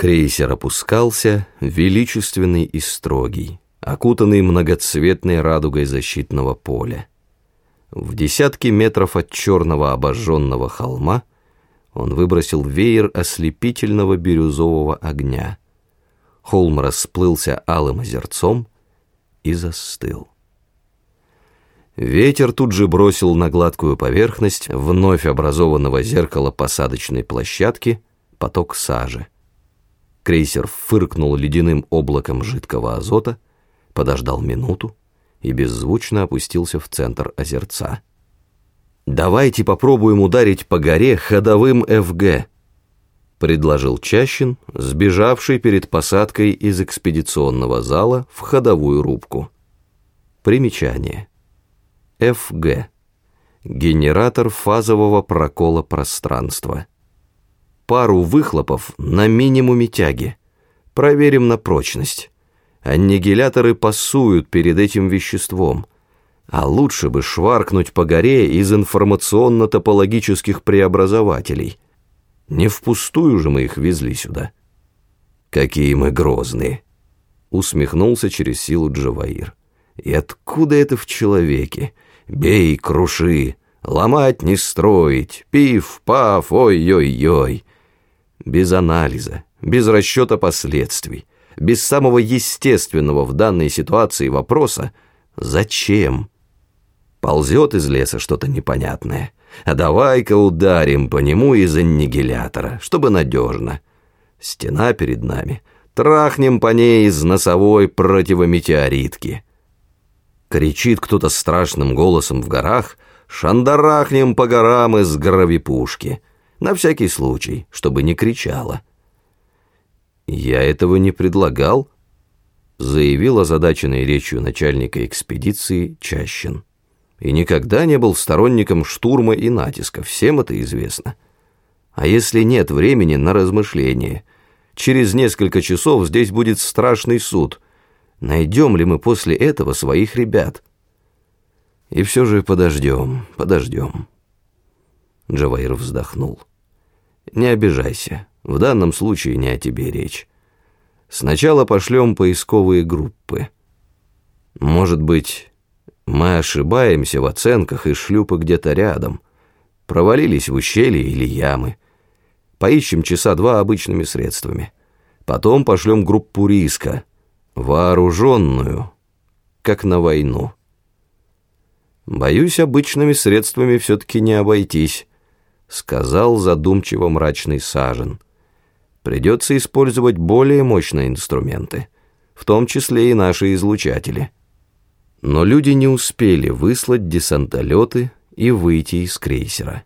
Крейсер опускался, величественный и строгий, окутанный многоцветной радугой защитного поля. В десятки метров от черного обожженного холма он выбросил веер ослепительного бирюзового огня. Холм расплылся алым озерцом и застыл. Ветер тут же бросил на гладкую поверхность вновь образованного зеркала посадочной площадки поток сажи. Крейсер фыркнул ледяным облаком жидкого азота, подождал минуту и беззвучно опустился в центр озерца. «Давайте попробуем ударить по горе ходовым ФГ», предложил Чащин, сбежавший перед посадкой из экспедиционного зала в ходовую рубку. Примечание. ФГ. Генератор фазового прокола пространства. Пару выхлопов на минимуме тяги. Проверим на прочность. Аннигиляторы пасуют перед этим веществом. А лучше бы шваркнуть по горе из информационно-топологических преобразователей. Не впустую же мы их везли сюда. Какие мы грозные. Усмехнулся через силу Джаваир. И откуда это в человеке? Бей, круши, ломать не строить, пив, паф, ой-ой-ой. Без анализа, без расчета последствий, без самого естественного в данной ситуации вопроса «Зачем?» Ползет из леса что-то непонятное. А давай-ка ударим по нему из аннигилятора, чтобы надежно. Стена перед нами. Трахнем по ней из носовой противометеоритки. Кричит кто-то страшным голосом в горах, шандарахнем по горам из гравипушки. На всякий случай, чтобы не кричала. «Я этого не предлагал», — заявил озадаченной речью начальника экспедиции Чащин. «И никогда не был сторонником штурма и натиска, всем это известно. А если нет времени на размышления, через несколько часов здесь будет страшный суд — найдем ли мы после этого своих ребят. И все же подождем, подождем. Джаваир вздохнул. Не обижайся, в данном случае не о тебе речь. Сначала пошлем поисковые группы. Может быть, мы ошибаемся в оценках, и шлюпы где-то рядом. Провалились в ущелье или ямы. Поищем часа два обычными средствами. Потом пошлем группу риска — вооруженную, как на войну. Боюсь, обычными средствами все-таки не обойтись, сказал задумчиво мрачный Сажен. Придется использовать более мощные инструменты, в том числе и наши излучатели. Но люди не успели выслать десантолеты и выйти из крейсера.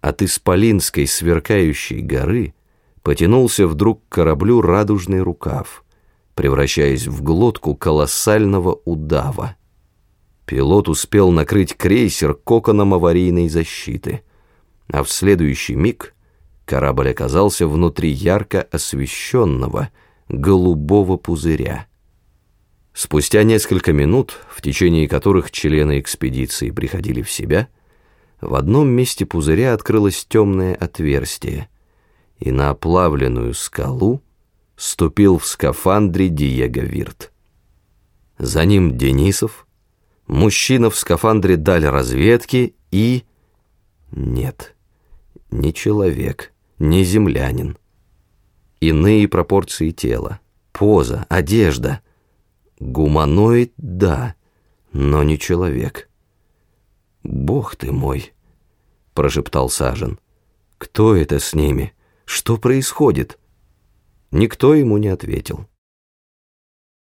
От Исполинской сверкающей горы потянулся вдруг к кораблю радужный рукав — превращаясь в глотку колоссального удава. Пилот успел накрыть крейсер коконом аварийной защиты, а в следующий миг корабль оказался внутри ярко освещенного голубого пузыря. Спустя несколько минут, в течение которых члены экспедиции приходили в себя, в одном месте пузыря открылось темное отверстие, и на оплавленную скалу ступил в скафандре Диего Вирт. За ним Денисов, мужчина в скафандре даль разведки и... Нет, не человек, не землянин. Иные пропорции тела, поза, одежда. Гуманоид, да, но не человек. «Бог ты мой!» — прошептал Сажен. «Кто это с ними? Что происходит?» Никто ему не ответил.